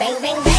bang bang